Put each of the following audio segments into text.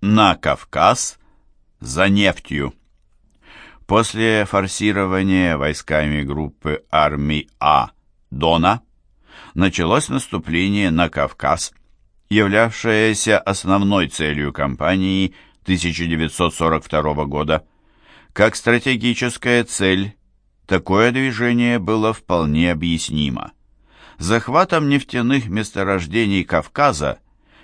на Кавказ за нефтью. После форсирования войсками группы армий А Дона началось наступление на Кавказ, являвшееся основной целью кампании 1942 года. Как стратегическая цель, такое движение было вполне объяснимо. Захватом нефтяных месторождений Кавказа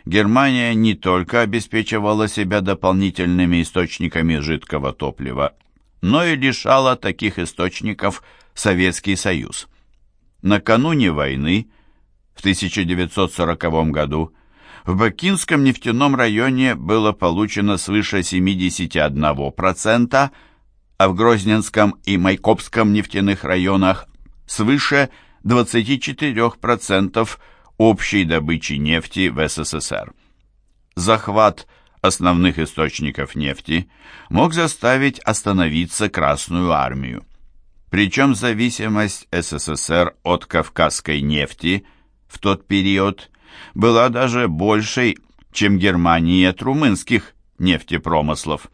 Германия не только обеспечивала себя дополнительными источниками жидкого топлива, но и лишала таких источников Советский Союз. Накануне войны, в 1940 году, в Бакинском нефтяном районе было получено свыше 71%, а в Грозненском и Майкопском нефтяных районах свыше 24% общей добычи нефти в СССР. Захват основных источников нефти мог заставить остановиться Красную армию. Причем зависимость СССР от кавказской нефти в тот период была даже большей, чем Германии от румынских нефтепромыслов.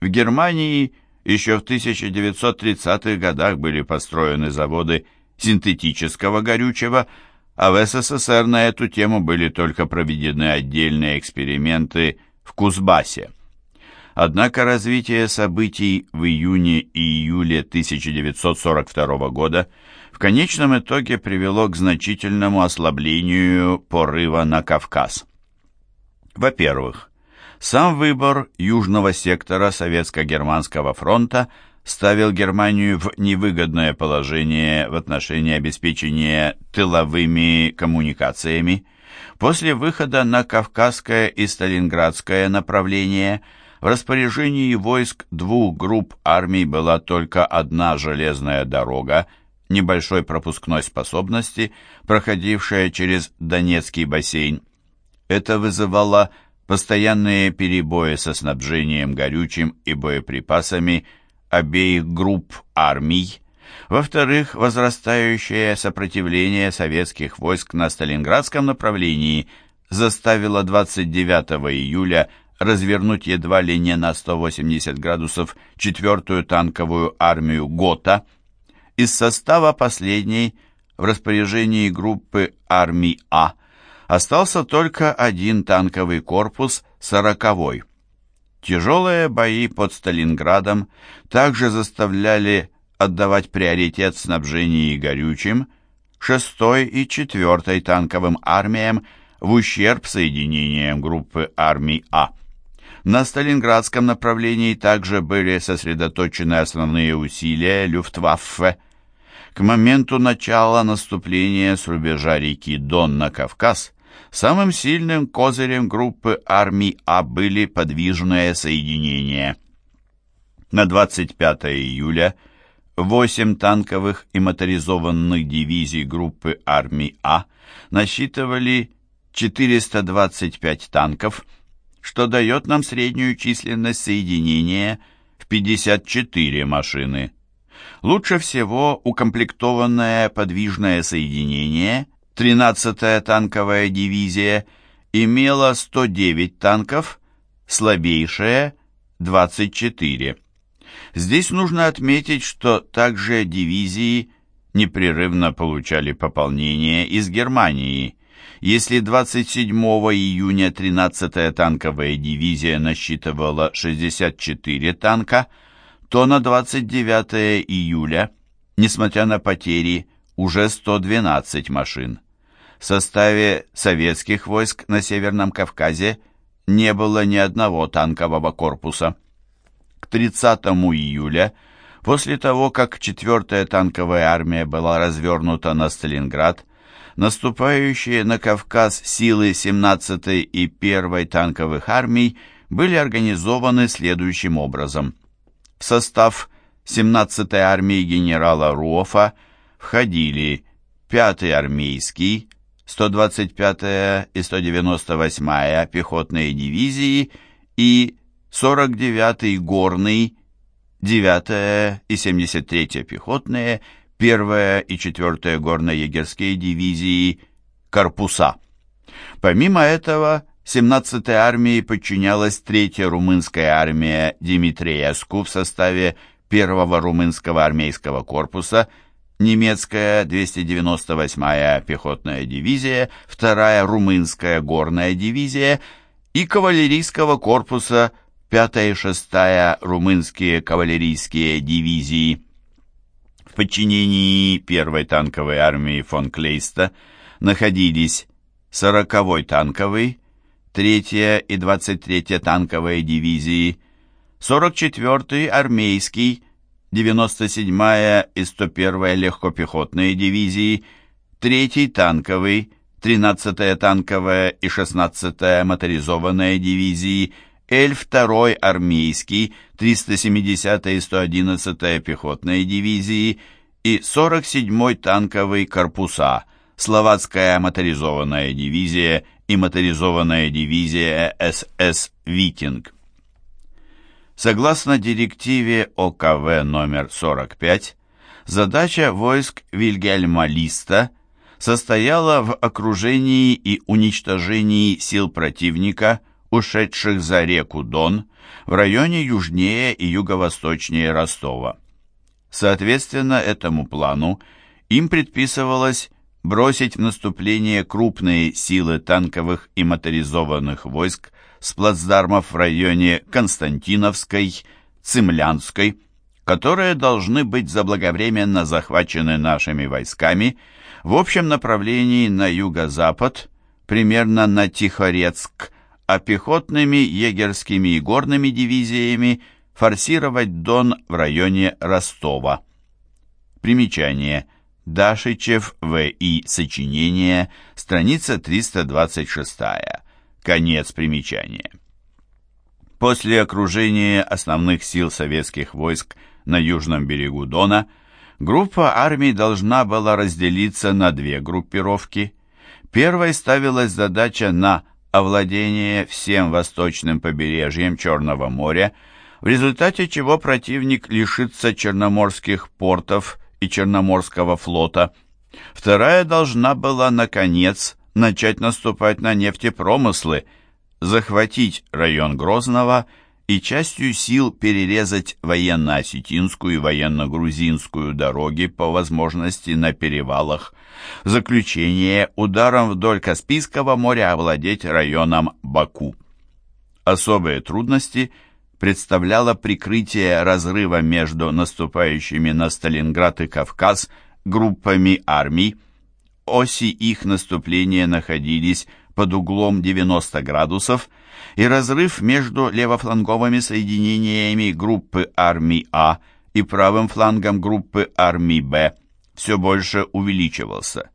В Германии еще в 1930-х годах были построены заводы синтетического горючего, а в СССР на эту тему были только проведены отдельные эксперименты в Кузбассе. Однако развитие событий в июне и июле 1942 года в конечном итоге привело к значительному ослаблению порыва на Кавказ. Во-первых, сам выбор южного сектора Советско-Германского фронта ставил Германию в невыгодное положение в отношении обеспечения тыловыми коммуникациями. После выхода на Кавказское и Сталинградское направление в распоряжении войск двух групп армий была только одна железная дорога небольшой пропускной способности, проходившая через Донецкий бассейн. Это вызывало постоянные перебои со снабжением горючим и боеприпасами обеих групп армий, во-вторых, возрастающее сопротивление советских войск на Сталинградском направлении заставило 29 июля развернуть едва ли не на 180 градусов четвертую танковую армию ГОТА. Из состава последней в распоряжении группы армий А остался только один танковый корпус, сороковой. Тяжелые бои под Сталинградом также заставляли отдавать приоритет снабжению горючим 6 и 4 танковым армиям в ущерб соединениям группы армий А. На Сталинградском направлении также были сосредоточены основные усилия Люфтваффе. К моменту начала наступления с рубежа реки Дон на Кавказ Самым сильным козырем группы армий А были подвижные соединения. На 25 июля 8 танковых и моторизованных дивизий группы армий А насчитывали 425 танков, что дает нам среднюю численность соединения в 54 машины. Лучше всего укомплектованное подвижное соединение 13-я танковая дивизия имела 109 танков, слабейшая – 24. Здесь нужно отметить, что также дивизии непрерывно получали пополнение из Германии. Если 27 июня 13-я танковая дивизия насчитывала 64 танка, то на 29 июля, несмотря на потери, уже 112 машин. В составе советских войск на Северном Кавказе не было ни одного танкового корпуса. К 30 июля, после того, как 4-я танковая армия была развернута на Сталинград, наступающие на Кавказ силы 17-й и 1-й танковых армий были организованы следующим образом. В состав 17-й армии генерала Руофа входили 5-й армейский, 125-я и 198-я пехотные дивизии и 49-й горный, 9-я и 73-я пехотные, 1-я и 4-я горно-егерские дивизии корпуса. Помимо этого, 17-й армии подчинялась 3-я румынская армия Димитриеску в составе 1-го румынского армейского корпуса, немецкая 298-я пехотная дивизия, 2-я румынская горная дивизия и кавалерийского корпуса 5-я и 6-я румынские кавалерийские дивизии. В подчинении 1-й танковой армии фон Клейста находились 40-й танковый, 3-я и 23-я танковые дивизии, 44-й армейский, 97-я и 101-я легкопехотные дивизии, 3-й танковый, 13-я танковая и 16-я моторизованная дивизии, Эль-2 армейский, 370-я и 111-я пехотные дивизии и 47-й танковый корпуса, Словацкая моторизованная дивизия и моторизованная дивизия СС «Витинг». Согласно директиве ОКВ номер 45, задача войск Вильгельма Листа состояла в окружении и уничтожении сил противника, ушедших за реку Дон, в районе южнее и юго-восточнее Ростова. Соответственно этому плану им предписывалось бросить в наступление крупные силы танковых и моторизованных войск с плацдармов в районе Константиновской, Цимлянской, которые должны быть заблаговременно захвачены нашими войсками в общем направлении на юго-запад, примерно на Тихорецк, а пехотными, егерскими и горными дивизиями форсировать Дон в районе Ростова. Примечание – Дашичев В.И. Сочинение, страница 326. Конец примечания. После окружения основных сил советских войск на южном берегу Дона, группа армий должна была разделиться на две группировки. Первой ставилась задача на овладение всем восточным побережьем Черного моря, в результате чего противник лишится черноморских портов и Черноморского флота. Вторая должна была, наконец, начать наступать на нефтепромыслы, захватить район Грозного и частью сил перерезать военно-осетинскую и военно-грузинскую дороги по возможности на перевалах. В заключение ударом вдоль Каспийского моря овладеть районом Баку. Особые трудности – представляло прикрытие разрыва между наступающими на Сталинград и Кавказ группами армий. Оси их наступления находились под углом 90 градусов, и разрыв между левофланговыми соединениями группы армий А и правым флангом группы армий Б все больше увеличивался.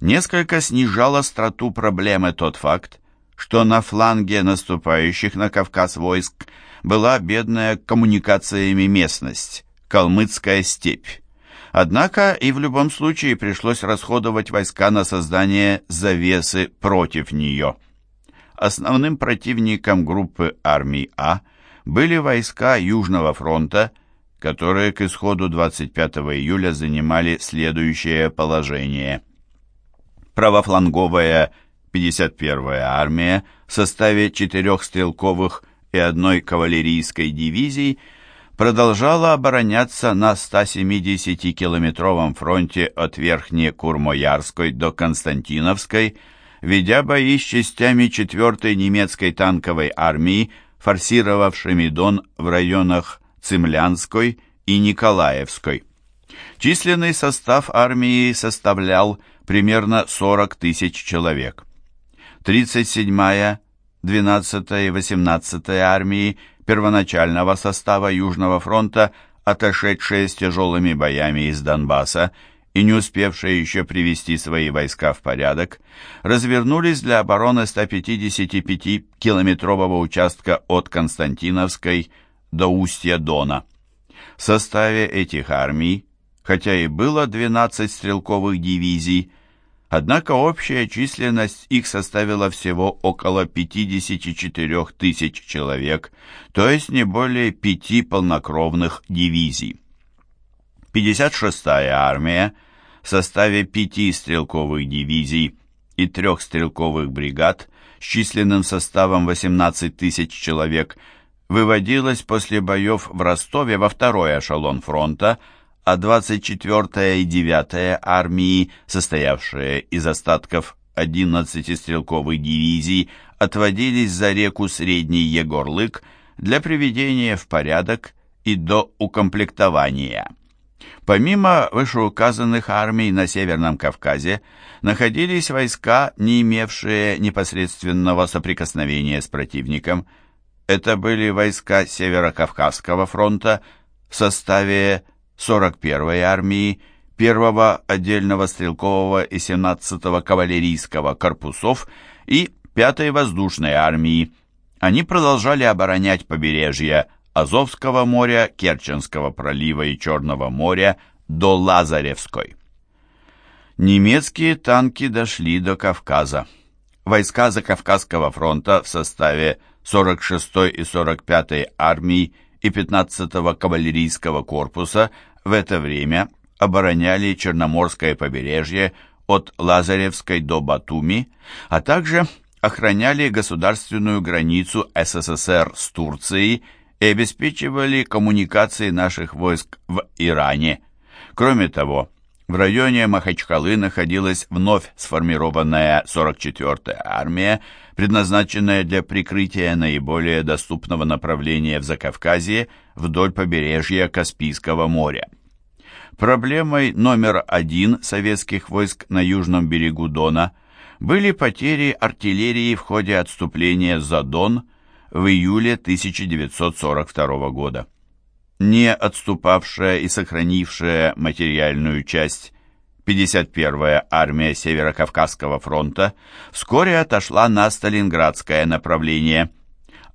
Несколько снижал остроту проблемы тот факт, что на фланге наступающих на Кавказ войск была бедная коммуникациями местность, Калмыцкая степь. Однако и в любом случае пришлось расходовать войска на создание завесы против нее. Основным противником группы армий А были войска Южного фронта, которые к исходу 25 июля занимали следующее положение. Правофланговая 51-я армия в составе четырех стрелковых и одной кавалерийской дивизии продолжала обороняться на 170-километровом фронте от Верхне-Курмоярской до Константиновской, ведя бои с частями 4-й немецкой танковой армии, форсировавшими Дон в районах Цимлянской и Николаевской. Численный состав армии составлял примерно 40 тысяч человек. 37-я 12-я и 18-я армии первоначального состава Южного фронта, отошедшие с тяжелыми боями из Донбасса и не успевшие еще привести свои войска в порядок, развернулись для обороны 155-километрового участка от Константиновской до устья Дона. В составе этих армий, хотя и было 12 стрелковых дивизий, Однако общая численность их составила всего около 54 тысяч человек, то есть не более пяти полнокровных дивизий. 56-я армия в составе пяти стрелковых дивизий и трех стрелковых бригад с численным составом 18 тысяч человек выводилась после боев в Ростове во второй эшелон фронта, а 24-я и 9-я армии, состоявшие из остатков 11 стрелковых дивизий, отводились за реку Средний Егорлык для приведения в порядок и до укомплектования. Помимо вышеуказанных армий на Северном Кавказе находились войска, не имевшие непосредственного соприкосновения с противником. Это были войска Северо-Кавказского фронта в составе 41-й армии, 1-го отдельного стрелкового и 17-го кавалерийского корпусов и 5-й воздушной армии. Они продолжали оборонять побережье Азовского моря, Керченского пролива и Черного моря до Лазаревской. Немецкие танки дошли до Кавказа. Войска Закавказского фронта в составе 46-й и 45-й армий и 15-го кавалерийского корпуса в это время обороняли Черноморское побережье от Лазаревской до Батуми, а также охраняли государственную границу СССР с Турцией и обеспечивали коммуникации наших войск в Иране. Кроме того, в районе Махачкалы находилась вновь сформированная 44-я армия, предназначенная для прикрытия наиболее доступного направления в Закавказье вдоль побережья Каспийского моря. Проблемой номер один советских войск на южном берегу Дона были потери артиллерии в ходе отступления за Дон в июле 1942 года не отступавшая и сохранившая материальную часть 51-я армия Северо-Кавказского фронта вскоре отошла на Сталинградское направление.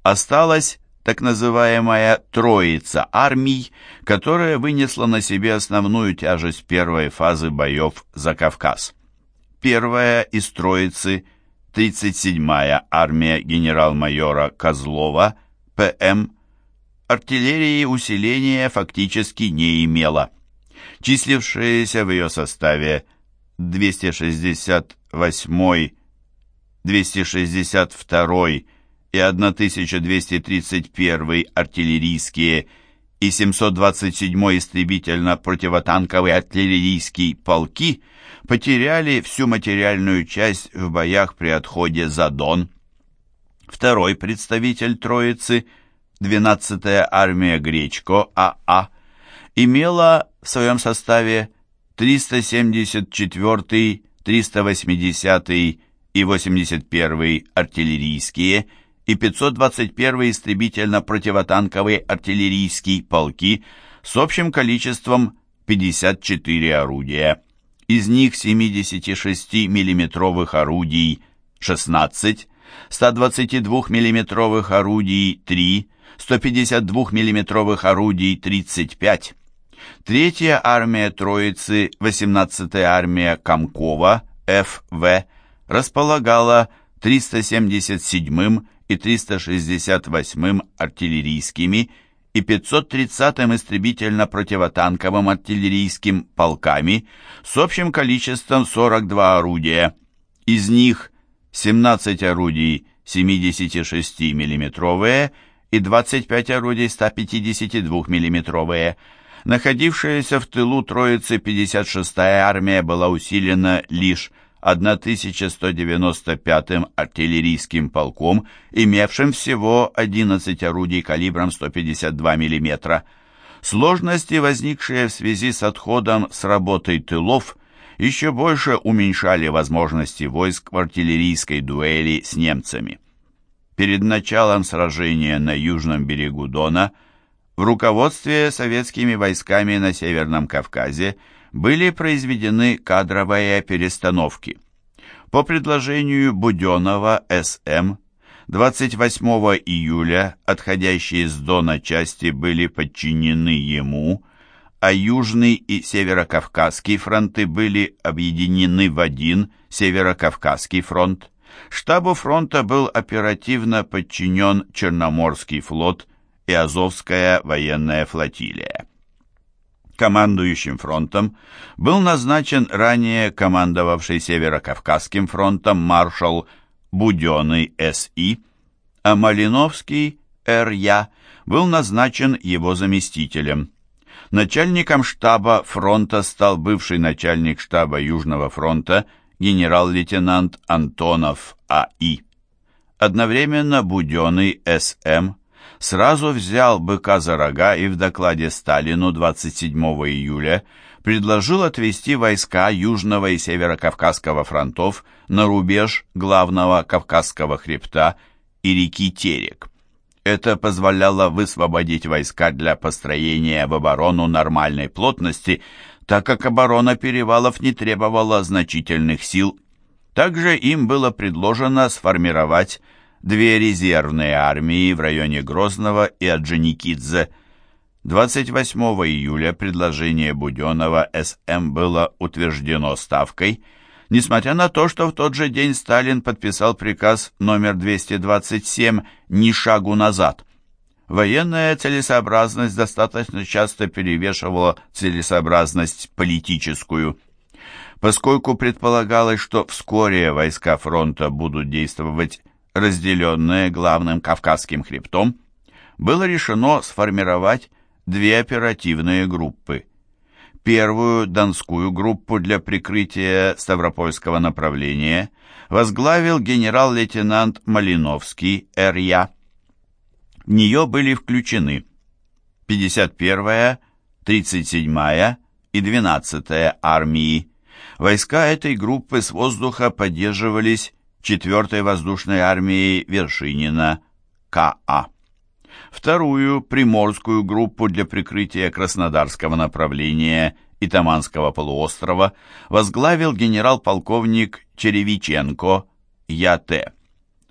Осталась так называемая «троица армий», которая вынесла на себе основную тяжесть первой фазы боев за Кавказ. Первая из троицы, 37-я армия генерал-майора Козлова, ПМ, артиллерии усиления фактически не имела. Числившиеся в ее составе 268 262 и 1231 артиллерийские и 727 истребительно-противотанковый артиллерийский полки потеряли всю материальную часть в боях при отходе за Дон. Второй представитель Троицы – 12-я армия Гречко АА а, имела в своем составе 374-й, 380-й и 81-й артиллерийские и 521-й истребительно-противотанковый артиллерийский полки с общим количеством 54 орудия. Из них 76 миллиметровых орудий 16, 122 миллиметровых орудий 3, 152 миллиметровых орудий 35. Третья армия Троицы, 18-я армия Комкова, ФВ, располагала 377-м и 368-м артиллерийскими и 530-м истребительно-противотанковым артиллерийским полками с общим количеством 42 орудия. Из них 17 орудий 76 миллиметровые и 25 орудий 152 миллиметровые Находившаяся в тылу Троицы 56-я армия была усилена лишь 1195-м артиллерийским полком, имевшим всего 11 орудий калибром 152 мм. Сложности, возникшие в связи с отходом с работой тылов, еще больше уменьшали возможности войск в артиллерийской дуэли с немцами. Перед началом сражения на южном берегу Дона в руководстве советскими войсками на Северном Кавказе были произведены кадровые перестановки. По предложению Буденова СМ 28 июля отходящие с Дона части были подчинены ему, а Южный и Северокавказский фронты были объединены в один Северокавказский фронт. Штабу фронта был оперативно подчинен Черноморский флот и Азовская военная флотилия. Командующим фронтом был назначен ранее командовавший Северокавказским фронтом маршал Буденный С.И., а Малиновский Р.Я. был назначен его заместителем. Начальником штаба фронта стал бывший начальник штаба Южного фронта генерал-лейтенант Антонов А.И. Одновременно Буденный С.М. сразу взял быка за рога и в докладе Сталину 27 июля предложил отвести войска Южного и Северо-Кавказского фронтов на рубеж главного Кавказского хребта и реки Терек. Это позволяло высвободить войска для построения в оборону нормальной плотности, так как оборона перевалов не требовала значительных сил. Также им было предложено сформировать две резервные армии в районе Грозного и Орджоникидзе. 28 июля предложение Буденного СМ было утверждено Ставкой – несмотря на то, что в тот же день Сталин подписал приказ номер 227 «Ни шагу назад». Военная целесообразность достаточно часто перевешивала целесообразность политическую. Поскольку предполагалось, что вскоре войска фронта будут действовать разделенные главным Кавказским хребтом, было решено сформировать две оперативные группы – Первую Донскую группу для прикрытия Ставропольского направления возглавил генерал-лейтенант Малиновский Р.Я. В нее были включены 51-я, 37-я и 12-я армии. Войска этой группы с воздуха поддерживались 4-й воздушной армией Вершинина К.А. Вторую приморскую группу для прикрытия Краснодарского направления и Таманского полуострова возглавил генерал-полковник Черевиченко Я.Т.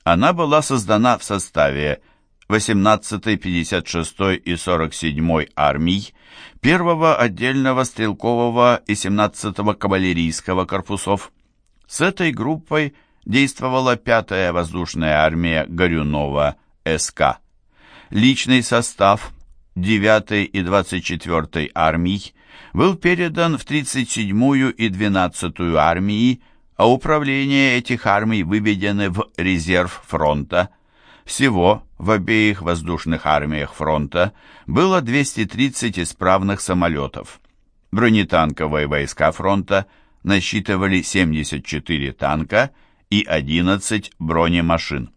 Она была создана в составе 18-й, 56-й и 47-й армий, 1-го отдельного стрелкового и 17-го кавалерийского корпусов. С этой группой действовала 5-я воздушная армия Горюнова СК. Личный состав 9-й и 24-й армий был передан в 37-ю и 12-ю армии, а управление этих армий выведены в резерв фронта. Всего в обеих воздушных армиях фронта было 230 исправных самолетов. Бронетанковые войска фронта насчитывали 74 танка и 11 бронемашин.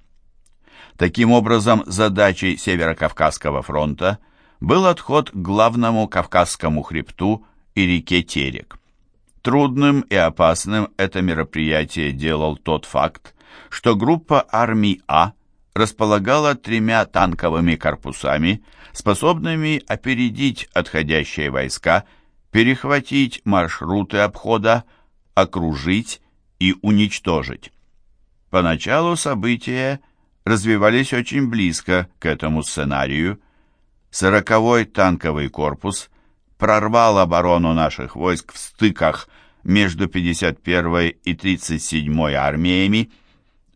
Таким образом, задачей Северо-Кавказского фронта был отход к главному Кавказскому хребту и реке Терек. Трудным и опасным это мероприятие делал тот факт, что группа армий А располагала тремя танковыми корпусами, способными опередить отходящие войска, перехватить маршруты обхода, окружить и уничтожить. Поначалу события развивались очень близко к этому сценарию. Сороковой танковый корпус прорвал оборону наших войск в стыках между 51-й и 37-й армиями,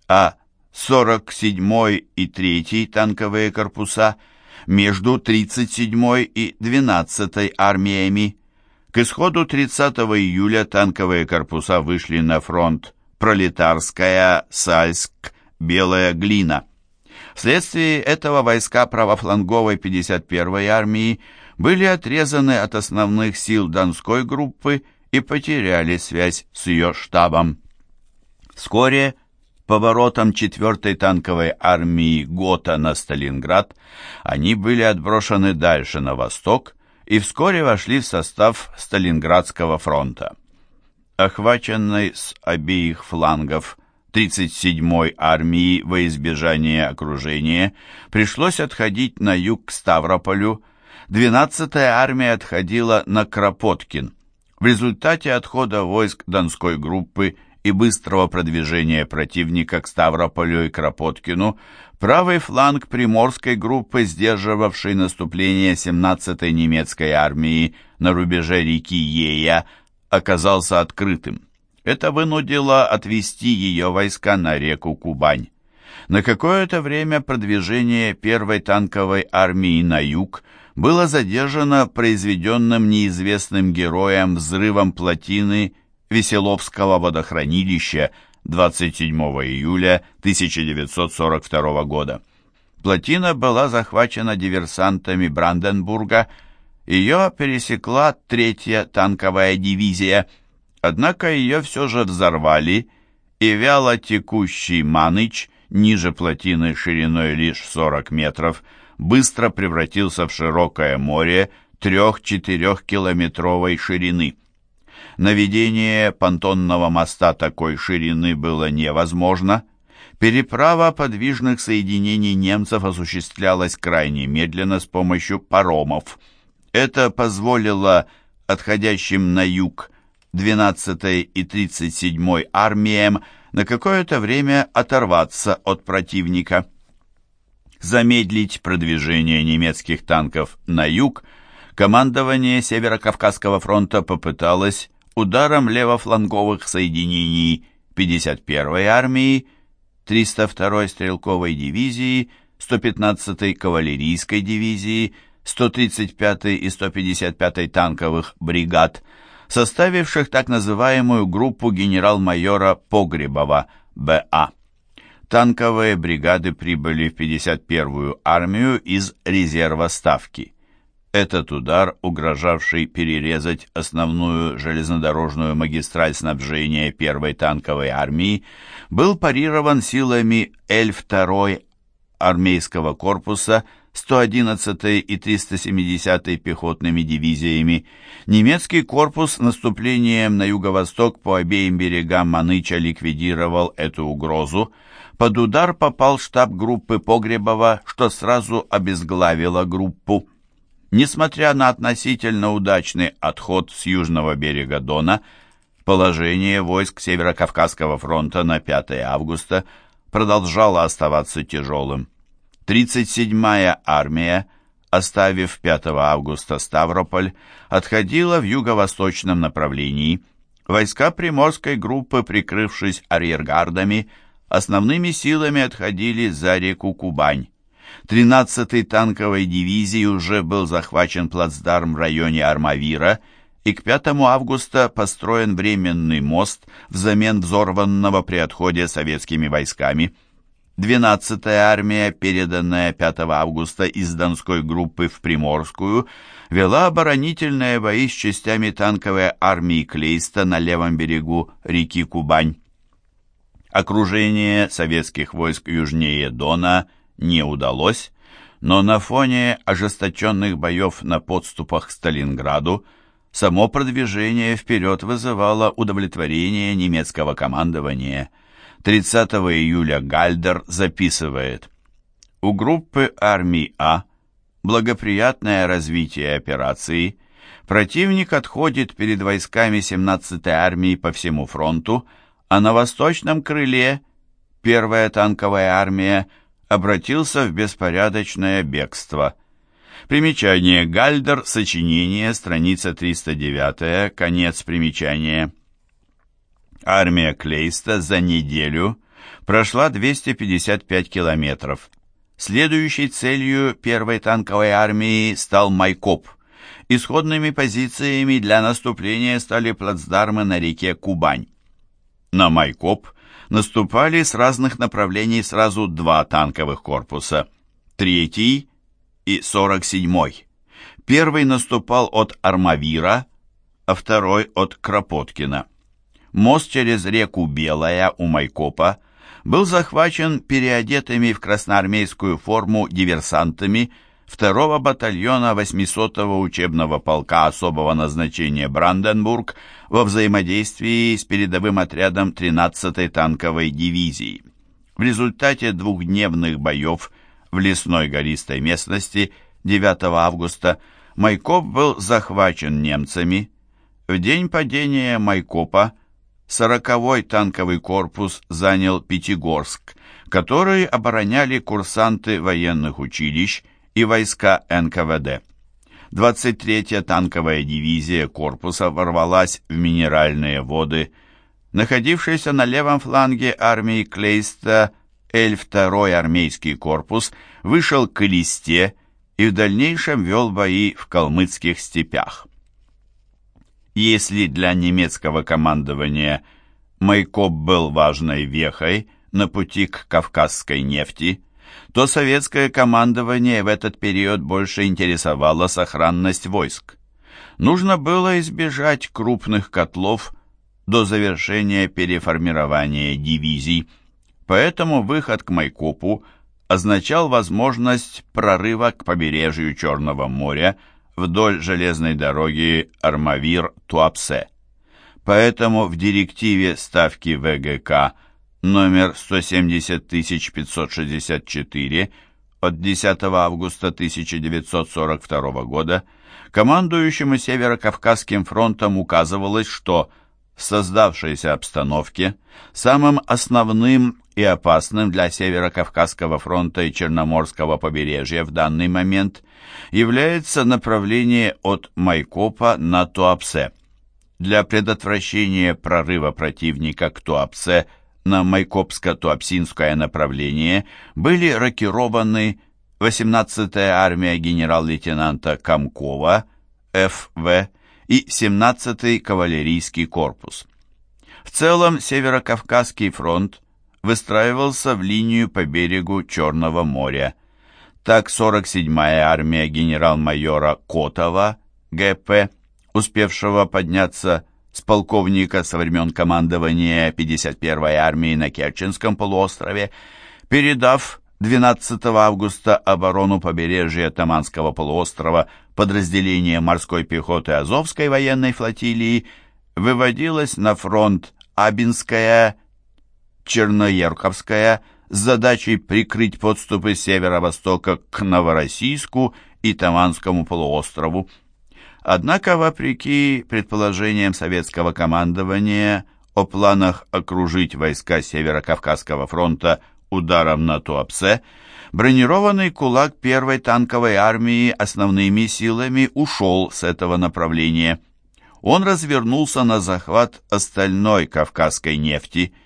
а 47-й и 3-й танковые корпуса между 37-й и 12-й армиями. К исходу 30 июля танковые корпуса вышли на фронт Пролетарская, Сальск, Белая глина. Вследствие этого войска правофланговой 51-й армии были отрезаны от основных сил Донской группы и потеряли связь с ее штабом. Вскоре поворотом 4-й танковой армии ГОТА на Сталинград они были отброшены дальше на восток и вскоре вошли в состав Сталинградского фронта. Охваченный с обеих флангов 37-й армии во избежание окружения пришлось отходить на юг к Ставрополю, 12-я армия отходила на Кропоткин. В результате отхода войск Донской группы и быстрого продвижения противника к Ставрополю и Кропоткину правый фланг Приморской группы, сдерживавшей наступление 17-й немецкой армии на рубеже реки Ея, оказался открытым. Это вынудило отвести ее войска на реку Кубань. На какое-то время продвижение первой танковой армии на юг было задержано произведенным неизвестным героем взрывом плотины Веселовского водохранилища 27 июля 1942 года. Плотина была захвачена диверсантами Бранденбурга, ее пересекла третья танковая дивизия, однако ее все же взорвали, и вяло текущий Маныч, ниже плотины шириной лишь 40 метров, быстро превратился в широкое море трех-четырехкилометровой ширины. Наведение понтонного моста такой ширины было невозможно. Переправа подвижных соединений немцев осуществлялась крайне медленно с помощью паромов. Это позволило отходящим на юг 12-й и 37-й армиям на какое-то время оторваться от противника. Замедлить продвижение немецких танков на юг командование Северо-Кавказского фронта попыталось ударом левофланговых соединений 51-й армии, 302-й стрелковой дивизии, 115-й кавалерийской дивизии, 135-й и 155-й танковых бригад, составивших так называемую группу генерал-майора Погребова, БА. Танковые бригады прибыли в 51-ю армию из резерва Ставки. Этот удар, угрожавший перерезать основную железнодорожную магистраль снабжения первой танковой армии, был парирован силами Л-2 армейского корпуса 111-й и 370-й пехотными дивизиями. Немецкий корпус наступлением на юго-восток по обеим берегам Маныча ликвидировал эту угрозу. Под удар попал штаб группы Погребова, что сразу обезглавило группу. Несмотря на относительно удачный отход с южного берега Дона, положение войск Северо-Кавказского фронта на 5 августа продолжало оставаться тяжелым. 37-я армия, оставив 5 августа Ставрополь, отходила в юго-восточном направлении. Войска Приморской группы, прикрывшись арьергардами, основными силами отходили за реку Кубань. 13-й танковой дивизии уже был захвачен плацдарм в районе Армавира, и к 5 августа построен временный мост взамен взорванного при отходе советскими войсками. 12-я армия, переданная 5 августа из Донской группы в Приморскую, вела оборонительные бои с частями танковой армии Клейста на левом берегу реки Кубань. Окружение советских войск южнее Дона – не удалось, но на фоне ожесточенных боев на подступах к Сталинграду само продвижение вперед вызывало удовлетворение немецкого командования. 30 июля Гальдер записывает. «У группы армий А благоприятное развитие операции, противник отходит перед войсками 17-й армии по всему фронту, а на восточном крыле первая танковая армия – обратился в беспорядочное бегство. Примечание. Гальдер, сочинение, страница 309, конец примечания. Армия Клейста за неделю прошла 255 километров. Следующей целью первой танковой армии стал Майкоп. Исходными позициями для наступления стали плацдармы на реке Кубань. На Майкоп – наступали с разных направлений сразу два танковых корпуса, третий и 47-й. Первый наступал от Армавира, а второй от Кропоткина. Мост через реку Белая у Майкопа был захвачен переодетыми в красноармейскую форму диверсантами 2-го батальона 800-го учебного полка особого назначения Бранденбург во взаимодействии с передовым отрядом 13-й танковой дивизии. В результате двухдневных боев в лесной гористой местности 9 августа Майкоп был захвачен немцами. В день падения Майкопа 40-й танковый корпус занял Пятигорск, который обороняли курсанты военных училищ и войска НКВД. 23-я танковая дивизия корпуса ворвалась в минеральные воды. Находившийся на левом фланге армии Клейста Л-2 армейский корпус вышел к Листе и в дальнейшем вел бои в калмыцких степях. Если для немецкого командования Майкоп был важной вехой на пути к кавказской нефти, то советское командование в этот период больше интересовало сохранность войск. Нужно было избежать крупных котлов до завершения переформирования дивизий, поэтому выход к Майкопу означал возможность прорыва к побережью Черного моря вдоль железной дороги Армавир-Туапсе. Поэтому в директиве ставки ВГК номер 170564 от 10 августа 1942 года командующему Северо-Кавказским фронтом указывалось, что в создавшейся обстановке самым основным и опасным для Северо-Кавказского фронта и Черноморского побережья в данный момент является направление от Майкопа на Туапсе. Для предотвращения прорыва противника к Туапсе на Майкопско-Туапсинское направление были рокированы 18-я армия генерал-лейтенанта Комкова, ФВ, и 17-й кавалерийский корпус. В целом Северо-Кавказский фронт выстраивался в линию по берегу Черного моря. Так 47-я армия генерал-майора Котова, ГП, успевшего подняться с полковника со времен командования 51-й армии на Керченском полуострове, передав 12 августа оборону побережья Таманского полуострова подразделение морской пехоты Азовской военной флотилии, выводилась на фронт Абинская Черноерковская с задачей прикрыть подступы северо-востока к Новороссийску и Таманскому полуострову. Однако, вопреки предположениям советского командования о планах окружить войска Северо-Кавказского фронта ударом на Туапсе, бронированный кулак первой танковой армии основными силами ушел с этого направления. Он развернулся на захват остальной кавказской нефти –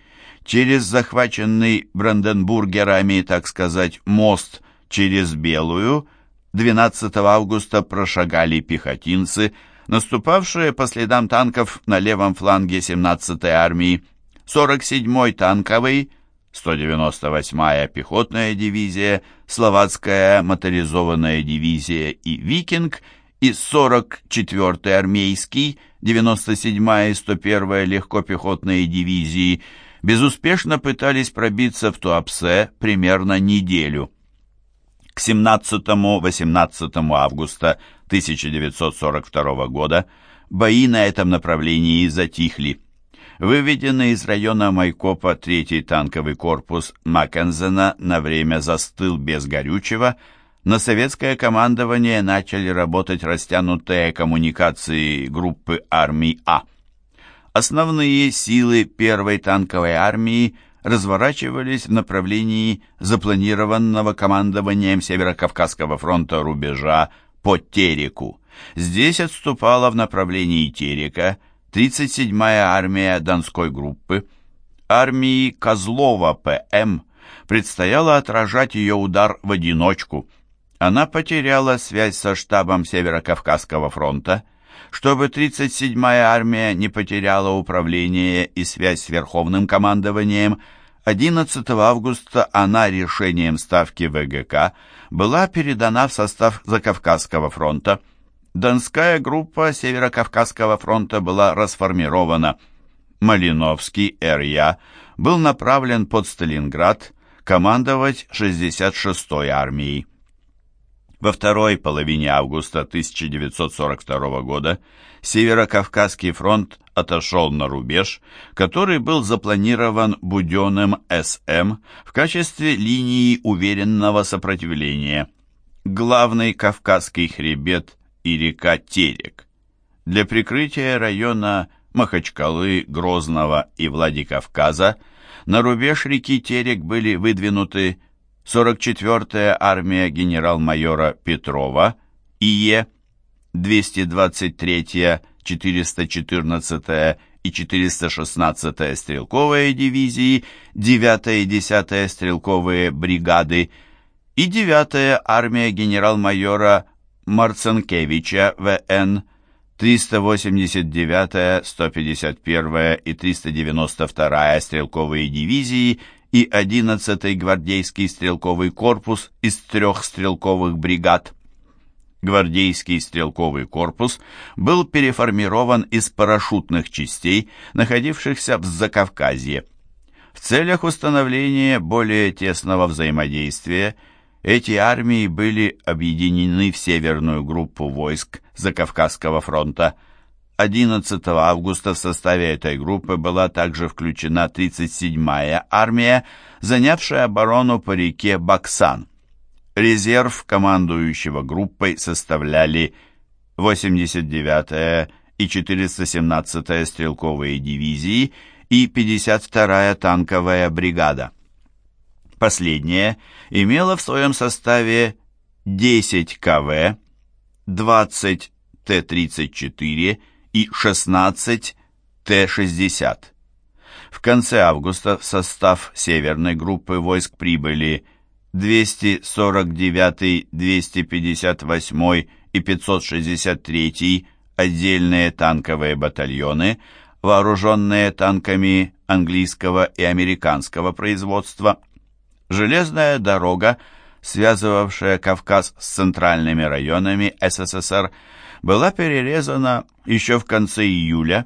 Через захваченный Бранденбургерами, так сказать, мост через Белую 12 августа прошагали пехотинцы, наступавшие по следам танков на левом фланге 17-й армии. 47-й танковый, 198-я пехотная дивизия, Словацкая моторизованная дивизия и Викинг и 44-й армейский, 97-я и 101-я легкопехотные дивизии – безуспешно пытались пробиться в Туапсе примерно неделю. К 17-18 августа 1942 года бои на этом направлении затихли. Выведенный из района Майкопа третий танковый корпус Маккензена на время застыл без горючего, на советское командование начали работать растянутые коммуникации группы армий А. Основные силы первой танковой армии разворачивались в направлении запланированного командованием Северо-Кавказского фронта рубежа по Тереку. Здесь отступала в направлении Терека 37-я армия Донской группы. Армии Козлова ПМ предстояло отражать ее удар в одиночку. Она потеряла связь со штабом Северо-Кавказского фронта – чтобы 37-я армия не потеряла управление и связь с Верховным командованием, 11 августа она решением Ставки ВГК была передана в состав Закавказского фронта. Донская группа Северокавказского фронта была расформирована. Малиновский, Р.Я., был направлен под Сталинград командовать 66-й армией. Во второй половине августа 1942 года Северо-Кавказский фронт отошел на рубеж, который был запланирован Буденным СМ в качестве линии уверенного сопротивления. Главный Кавказский хребет и река Терек. Для прикрытия района Махачкалы, Грозного и Владикавказа на рубеж реки Терек были выдвинуты 44-я армия генерал-майора Петрова, ИЕ, 223-я, 414-я и 416-я стрелковые дивизии, 9-я и 10-я стрелковые бригады и 9-я армия генерал-майора Марцинкевича ВН, 389-я, 151-я и 392-я стрелковые дивизии и 11-й гвардейский стрелковый корпус из трех стрелковых бригад. Гвардейский стрелковый корпус был переформирован из парашютных частей, находившихся в Закавказье. В целях установления более тесного взаимодействия эти армии были объединены в северную группу войск Закавказского фронта. 11 августа в составе этой группы была также включена 37-я армия, занявшая оборону по реке Баксан. Резерв командующего группой составляли 89-я и 417-я стрелковые дивизии и 52-я танковая бригада. Последняя имела в своем составе 10 КВ, 20 Т-34 и 16 Т-60. В конце августа в состав северной группы войск прибыли 249, 258 и 563 отдельные танковые батальоны, вооруженные танками английского и американского производства – Железная дорога, связывавшая Кавказ с центральными районами СССР, была перерезана еще в конце июля,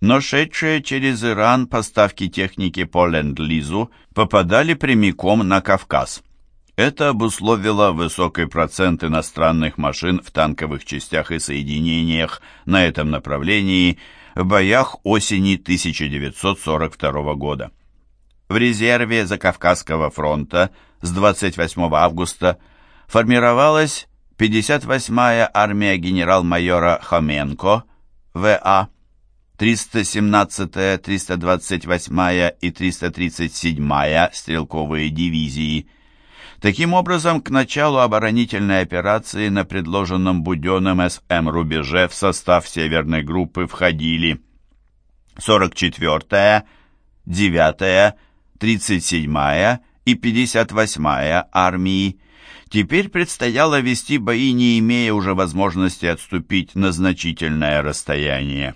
но шедшие через Иран поставки техники по Ленд-Лизу попадали прямиком на Кавказ. Это обусловило высокий процент иностранных машин в танковых частях и соединениях на этом направлении в боях осени 1942 года. В резерве Закавказского фронта с 28 августа формировалась 58-я армия генерал-майора Хоменко, ВА, 317-я, 328-я и 337-я стрелковые дивизии. Таким образом, к началу оборонительной операции на предложенном Буденным СМ рубеже в состав северной группы входили 44-я, 9-я, 37-я и 58-я армии. Теперь предстояло вести бои, не имея уже возможности отступить на значительное расстояние.